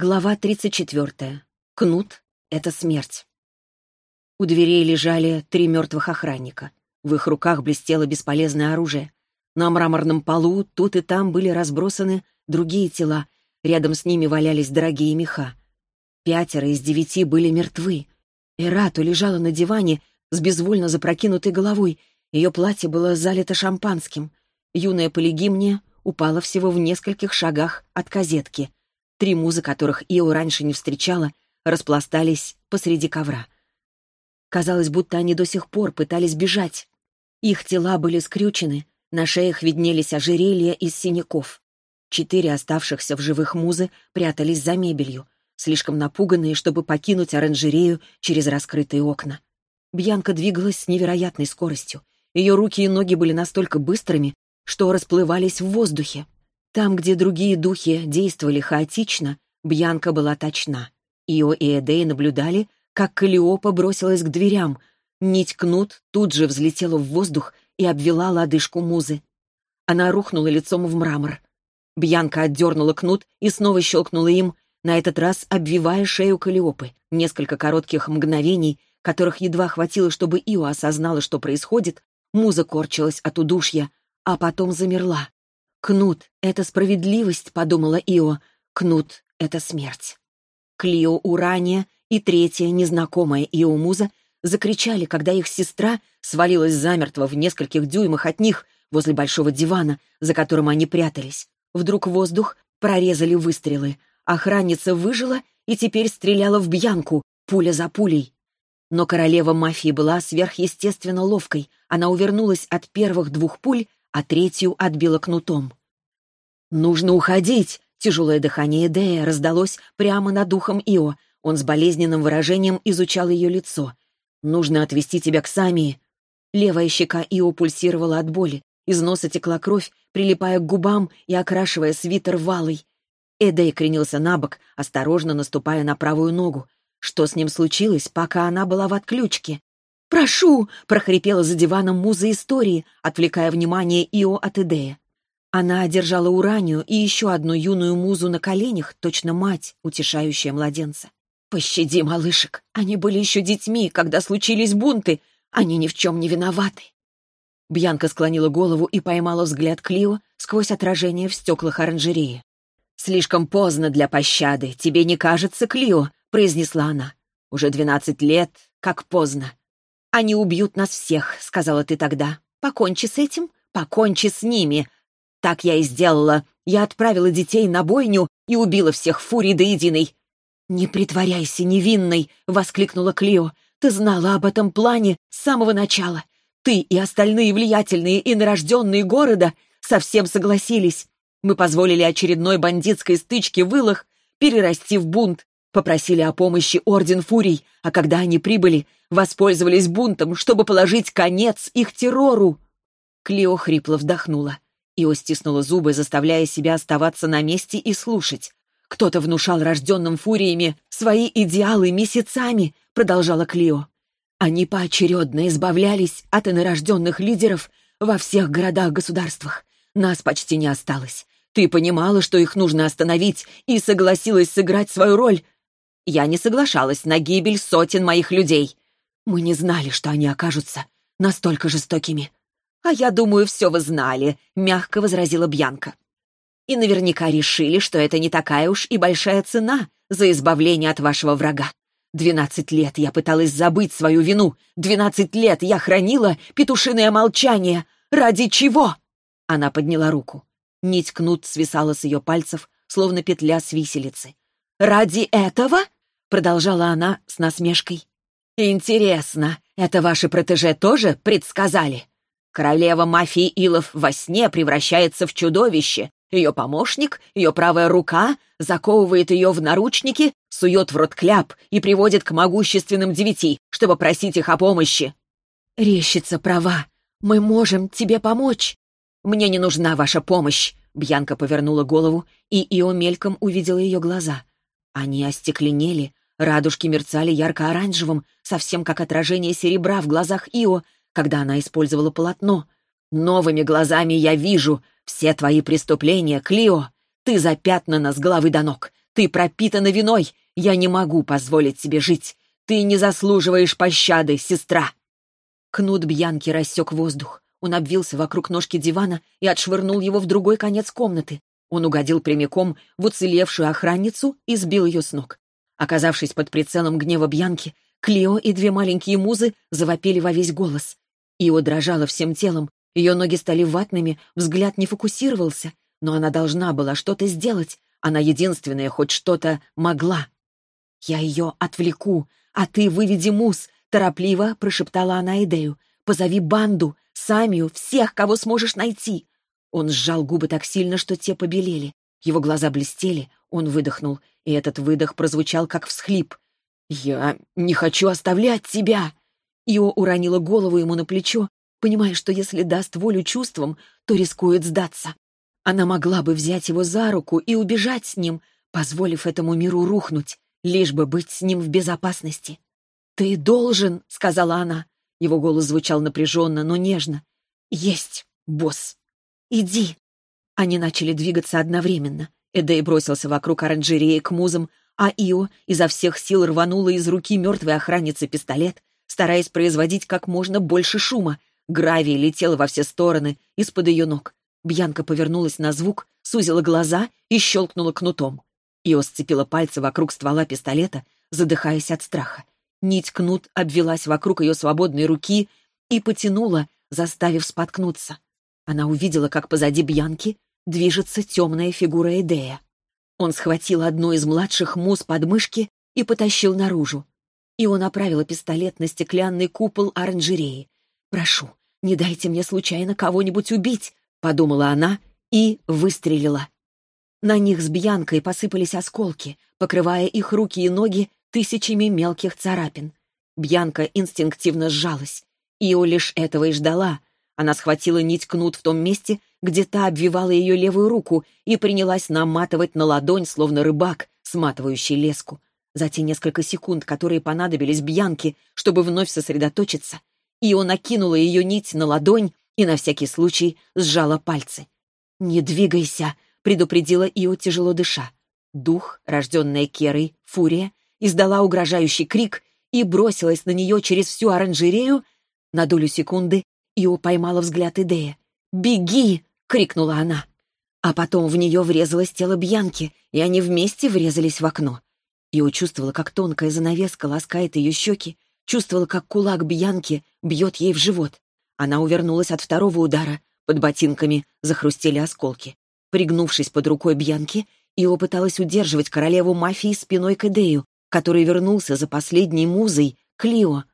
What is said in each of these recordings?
Глава 34. Кнут — это смерть. У дверей лежали три мертвых охранника. В их руках блестело бесполезное оружие. На мраморном полу тут и там были разбросаны другие тела. Рядом с ними валялись дорогие меха. Пятеро из девяти были мертвы. Эрату лежала на диване с безвольно запрокинутой головой. Ее платье было залито шампанским. Юная полигимния упала всего в нескольких шагах от казетки — Три музы, которых Ио раньше не встречала, распластались посреди ковра. Казалось, будто они до сих пор пытались бежать. Их тела были скрючены, на шеях виднелись ожерелья из синяков. Четыре оставшихся в живых музы прятались за мебелью, слишком напуганные, чтобы покинуть оранжерею через раскрытые окна. Бьянка двигалась с невероятной скоростью. Ее руки и ноги были настолько быстрыми, что расплывались в воздухе. Там, где другие духи действовали хаотично, Бьянка была точна. Ио и Эдей наблюдали, как Калиопа бросилась к дверям. Нить кнут тут же взлетела в воздух и обвела лодыжку музы. Она рухнула лицом в мрамор. Бьянка отдернула кнут и снова щелкнула им, на этот раз обвивая шею Калиопы. Несколько коротких мгновений, которых едва хватило, чтобы Ио осознала, что происходит, муза корчилась от удушья, а потом замерла. «Кнут — это справедливость», — подумала Ио. «Кнут — это смерть». Клио Урания и третья, незнакомая Ио Муза, закричали, когда их сестра свалилась замертво в нескольких дюймах от них возле большого дивана, за которым они прятались. Вдруг воздух прорезали выстрелы. Охранница выжила и теперь стреляла в Бьянку, пуля за пулей. Но королева мафии была сверхъестественно ловкой. Она увернулась от первых двух пуль а третью отбила кнутом. «Нужно уходить!» Тяжелое дыхание Эдея раздалось прямо над духом Ио. Он с болезненным выражением изучал ее лицо. «Нужно отвести тебя к Самии». Левая щека Ио пульсировала от боли. Из носа текла кровь, прилипая к губам и окрашивая свитер валой. Эдей кренился на бок, осторожно наступая на правую ногу. Что с ним случилось, пока она была в отключке? «Прошу!» — прохрипела за диваном муза истории, отвлекая внимание Ио от Эдея. Она одержала Уранию и еще одну юную музу на коленях, точно мать, утешающая младенца. «Пощади, малышек, они были еще детьми, когда случились бунты, они ни в чем не виноваты». Бьянка склонила голову и поймала взгляд Клио сквозь отражение в стеклах оранжереи. «Слишком поздно для пощады, тебе не кажется, Клио?» — произнесла она. «Уже двенадцать лет, как поздно. «Они убьют нас всех», — сказала ты тогда. «Покончи с этим, покончи с ними». Так я и сделала. Я отправила детей на бойню и убила всех фурий до единой. «Не притворяйся невинной!» — воскликнула Клио. «Ты знала об этом плане с самого начала. Ты и остальные влиятельные и нарожденные города совсем согласились. Мы позволили очередной бандитской стычке в Илах перерасти в бунт. Попросили о помощи Орден Фурий, а когда они прибыли, воспользовались бунтом, чтобы положить конец их террору. Клео хрипло вдохнула. Ио стиснула зубы, заставляя себя оставаться на месте и слушать. «Кто-то внушал рожденным фуриями свои идеалы месяцами», — продолжала Клио. «Они поочередно избавлялись от инорожденных лидеров во всех городах-государствах. Нас почти не осталось. Ты понимала, что их нужно остановить, и согласилась сыграть свою роль, я не соглашалась на гибель сотен моих людей. Мы не знали, что они окажутся настолько жестокими. А я думаю, все вы знали, мягко возразила Бьянка. И наверняка решили, что это не такая уж и большая цена за избавление от вашего врага. Двенадцать лет я пыталась забыть свою вину. Двенадцать лет я хранила петушиное молчание. Ради чего? Она подняла руку. Нить кнут свисала с ее пальцев, словно петля с виселицы. «Ради этого?» Продолжала она с насмешкой. «Интересно, это ваши протеже тоже предсказали? Королева мафии Илов во сне превращается в чудовище. Ее помощник, ее правая рука, заковывает ее в наручники, сует в рот кляп и приводит к могущественным девяти, чтобы просить их о помощи. Рещица права. Мы можем тебе помочь. Мне не нужна ваша помощь. Бьянка повернула голову, и Ио мельком увидела ее глаза. Они остекленели, Радужки мерцали ярко-оранжевым, совсем как отражение серебра в глазах Ио, когда она использовала полотно. «Новыми глазами я вижу все твои преступления, Клио. Ты запятнана с головы до ног. Ты пропитана виной! Я не могу позволить себе жить! Ты не заслуживаешь пощады, сестра!» Кнут Бьянки рассек воздух. Он обвился вокруг ножки дивана и отшвырнул его в другой конец комнаты. Он угодил прямиком в уцелевшую охранницу и сбил ее с ног. Оказавшись под прицелом гнева Бьянки, Клио и две маленькие музы завопили во весь голос. Ио дрожала всем телом, ее ноги стали ватными, взгляд не фокусировался, но она должна была что-то сделать. Она единственная хоть что-то могла. «Я ее отвлеку, а ты выведи муз», — торопливо прошептала она Эдею. «Позови банду, Самию, всех, кого сможешь найти». Он сжал губы так сильно, что те побелели. Его глаза блестели, он выдохнул, и этот выдох прозвучал как всхлип. «Я не хочу оставлять тебя!» Ио уронила голову ему на плечо, понимая, что если даст волю чувствам, то рискует сдаться. Она могла бы взять его за руку и убежать с ним, позволив этому миру рухнуть, лишь бы быть с ним в безопасности. «Ты должен», — сказала она. Его голос звучал напряженно, но нежно. «Есть, босс. Иди». Они начали двигаться одновременно. Эдей бросился вокруг оранжереи к музам, а Ио изо всех сил рванула из руки мертвой охранницы пистолет, стараясь производить как можно больше шума. Гравий летел во все стороны из-под ее ног. Бьянка повернулась на звук, сузила глаза и щелкнула кнутом. Ио сцепила пальцы вокруг ствола пистолета, задыхаясь от страха. Нить кнут обвелась вокруг ее свободной руки и потянула, заставив споткнуться. Она увидела, как позади Бьянки движется темная фигура Эдея. Он схватил одну из младших муз под мышки и потащил наружу. И он направила пистолет на стеклянный купол оранжереи. «Прошу, не дайте мне случайно кого-нибудь убить», — подумала она и выстрелила. На них с Бьянкой посыпались осколки, покрывая их руки и ноги тысячами мелких царапин. Бьянка инстинктивно сжалась. Ио лишь этого и ждала. Она схватила нить кнут в том месте, где та обвивала ее левую руку и принялась наматывать на ладонь, словно рыбак, сматывающий леску. За те несколько секунд, которые понадобились Бьянке, чтобы вновь сосредоточиться, Ио накинула ее нить на ладонь и на всякий случай сжала пальцы. «Не двигайся», — предупредила Ио, тяжело дыша. Дух, рожденная Керой, Фурия, издала угрожающий крик и бросилась на нее через всю оранжерею. На долю секунды Ио поймала взгляд Идея. «Беги!» — крикнула она. А потом в нее врезалось тело Бьянки, и они вместе врезались в окно. Ио чувствовала, как тонкая занавеска ласкает ее щеки, чувствовала, как кулак Бьянки бьет ей в живот. Она увернулась от второго удара, под ботинками захрустели осколки. Пригнувшись под рукой Бьянки, Ио пыталась удерживать королеву мафии спиной к Эдею, который вернулся за последней музой, Клио.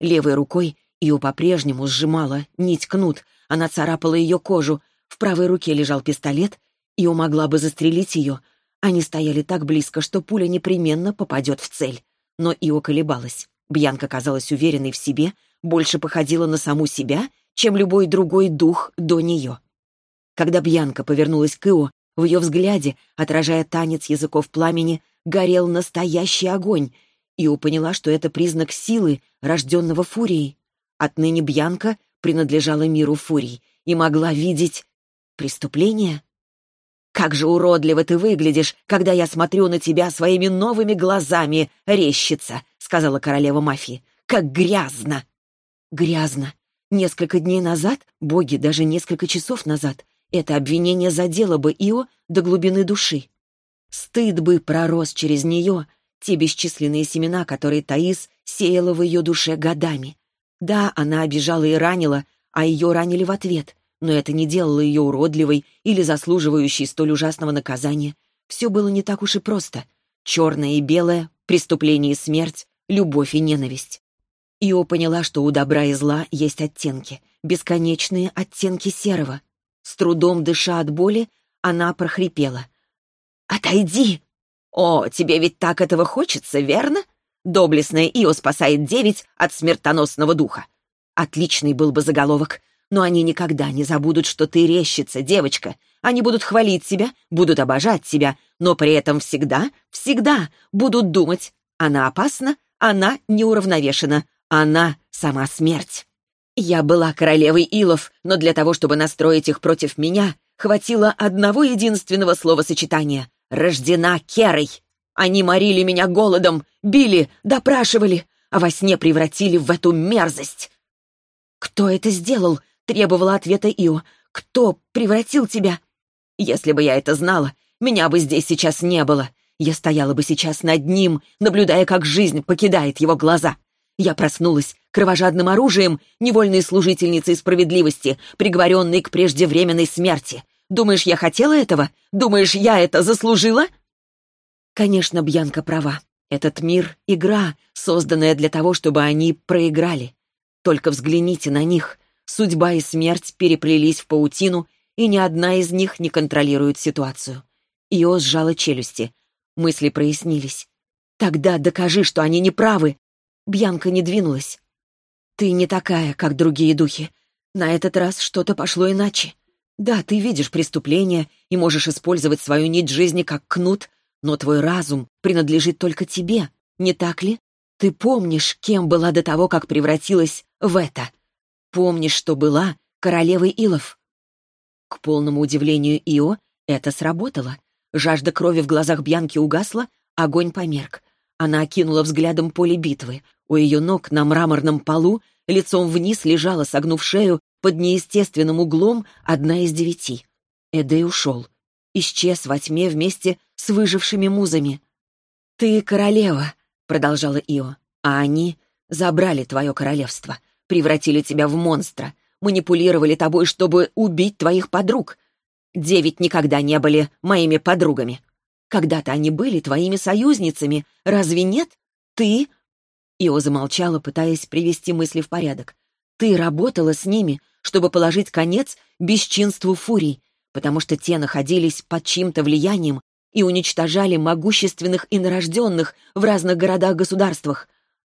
Левой рукой Ио по-прежнему сжимала нить кнут, она царапала ее кожу, в правой руке лежал пистолет, Ио могла бы застрелить ее. Они стояли так близко, что пуля непременно попадет в цель. Но Ио колебалась. Бьянка казалась уверенной в себе, больше походила на саму себя, чем любой другой дух до нее. Когда Бьянка повернулась к Ио, в ее взгляде, отражая танец языков пламени, горел настоящий огонь, Ио поняла, что это признак силы, рожденного фурией. Отныне Бьянка принадлежала миру фурий и могла видеть преступление. «Как же уродливо ты выглядишь, когда я смотрю на тебя своими новыми глазами, рещица!» — сказала королева мафии. «Как грязно!» «Грязно!» Несколько дней назад, боги, даже несколько часов назад, это обвинение задело бы Ио до глубины души. Стыд бы пророс через нее, те бесчисленные семена, которые Таис сеяла в ее душе годами. Да, она обижала и ранила, а ее ранили в ответ, но это не делало ее уродливой или заслуживающей столь ужасного наказания. Все было не так уж и просто. Черное и белое, преступление и смерть, любовь и ненависть. Ио поняла, что у добра и зла есть оттенки, бесконечные оттенки серого. С трудом дыша от боли, она прохрипела. «Отойди!» «О, тебе ведь так этого хочется, верно? Доблестная Ио спасает девять от смертоносного духа. Отличный был бы заголовок, но они никогда не забудут, что ты рещица, девочка. Они будут хвалить себя, будут обожать себя, но при этом всегда, всегда будут думать, она опасна, она неуравновешена, она сама смерть. Я была королевой Илов, но для того, чтобы настроить их против меня, хватило одного единственного словосочетания рождена Керой. Они морили меня голодом, били, допрашивали, а во сне превратили в эту мерзость. «Кто это сделал?» — требовала ответа Ио. «Кто превратил тебя?» «Если бы я это знала, меня бы здесь сейчас не было. Я стояла бы сейчас над ним, наблюдая, как жизнь покидает его глаза. Я проснулась кровожадным оружием, невольной служительницей справедливости, приговоренной к преждевременной смерти. Думаешь, я хотела этого? Думаешь, я это заслужила?» Конечно, Бьянка права. Этот мир — игра, созданная для того, чтобы они проиграли. Только взгляните на них. Судьба и смерть переплелись в паутину, и ни одна из них не контролирует ситуацию. Ио сжала челюсти. Мысли прояснились. «Тогда докажи, что они не правы!» Бьянка не двинулась. «Ты не такая, как другие духи. На этот раз что-то пошло иначе. Да, ты видишь преступление и можешь использовать свою нить жизни как кнут, но твой разум принадлежит только тебе, не так ли? Ты помнишь, кем была до того, как превратилась в это? Помнишь, что была королевой Илов?» К полному удивлению Ио это сработало. Жажда крови в глазах Бьянки угасла, огонь померк. Она окинула взглядом поле битвы. У ее ног на мраморном полу лицом вниз лежала, согнув шею, под неестественным углом одна из девяти. Эдей ушел. Исчез во тьме вместе с выжившими музами. «Ты королева», — продолжала Ио, — «а они забрали твое королевство, превратили тебя в монстра, манипулировали тобой, чтобы убить твоих подруг. Девять никогда не были моими подругами. Когда-то они были твоими союзницами, разве нет? Ты...» Ио замолчала, пытаясь привести мысли в порядок. «Ты работала с ними, чтобы положить конец бесчинству фурий, потому что те находились под чьим-то влиянием и уничтожали могущественных инорожденных в разных городах-государствах.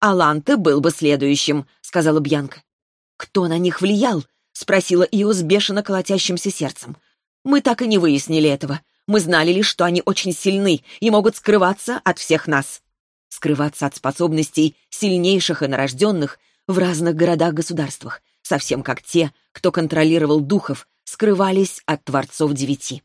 «Аланте был бы следующим», — сказала Бьянка. «Кто на них влиял?» — спросила Ио с бешено колотящимся сердцем. Мы так и не выяснили этого. Мы знали лишь, что они очень сильны и могут скрываться от всех нас. Скрываться от способностей сильнейших и нарожденных в разных городах-государствах, совсем как те, кто контролировал духов, скрывались от Творцов Девяти.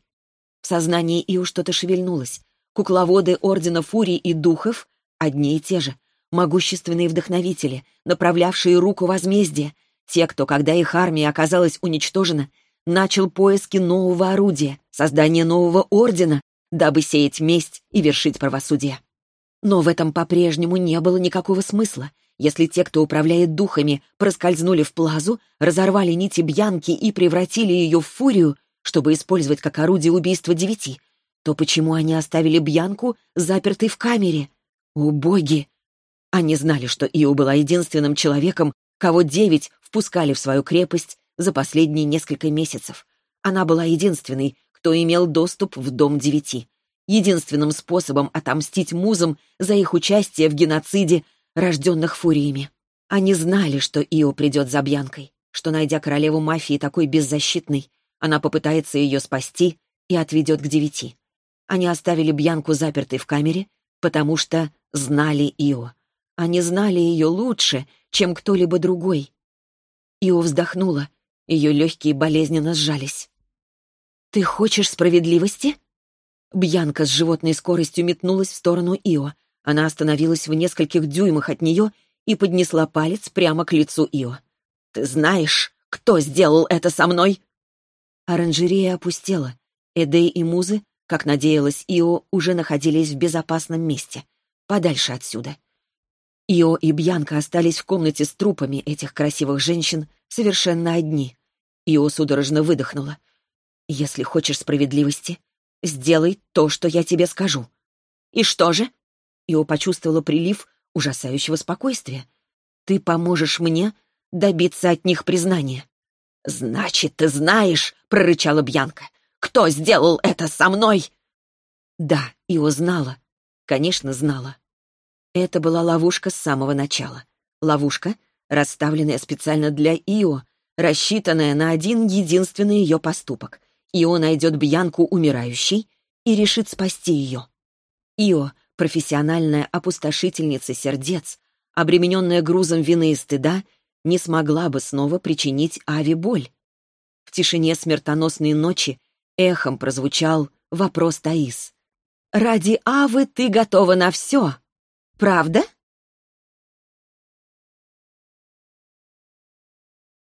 В сознании Иу что-то шевельнулось. Кукловоды Ордена Фурий и Духов одни и те же. Могущественные вдохновители, направлявшие руку возмездия. Те, кто, когда их армия оказалась уничтожена, начал поиски нового орудия, создание нового ордена, дабы сеять месть и вершить правосудие. Но в этом по-прежнему не было никакого смысла. Если те, кто управляет духами, проскользнули в плазу, разорвали нити Бьянки и превратили ее в фурию, чтобы использовать как орудие убийства девяти, то почему они оставили Бьянку запертой в камере? О, боги! Они знали, что Ио была единственным человеком, кого девять впускали в свою крепость за последние несколько месяцев. Она была единственной, кто имел доступ в Дом Девяти. Единственным способом отомстить музам за их участие в геноциде рожденных фуриями. Они знали, что Ио придет за Бьянкой, что, найдя королеву мафии такой беззащитной, она попытается ее спасти и отведет к девяти. Они оставили Бьянку запертой в камере, потому что знали Ио. Они знали ее лучше, чем кто-либо другой. Ио вздохнула, ее легкие болезненно сжались. «Ты хочешь справедливости?» Бьянка с животной скоростью метнулась в сторону Ио. Она остановилась в нескольких дюймах от нее и поднесла палец прямо к лицу Ио. «Ты знаешь, кто сделал это со мной?» Оранжерея опустела. Эдей и Музы, как надеялась Ио, уже находились в безопасном месте, подальше отсюда. Ио и Бьянка остались в комнате с трупами этих красивых женщин совершенно одни. Ио судорожно выдохнула. «Если хочешь справедливости, сделай то, что я тебе скажу». «И что же?» Ио почувствовала прилив ужасающего спокойствия. «Ты поможешь мне добиться от них признания». «Значит, ты знаешь», — прорычала Бьянка, «кто сделал это со мной?» Да, Ио знала. Конечно, знала. Это была ловушка с самого начала. Ловушка, расставленная специально для Ио, рассчитанная на один единственный ее поступок. Ио найдет Бьянку умирающей и решит спасти ее. Ио, профессиональная опустошительница сердец, обремененная грузом вины и стыда, не смогла бы снова причинить Ави боль. В тишине смертоносной ночи эхом прозвучал вопрос Таис. Ради Авы ты готова на все. Правда?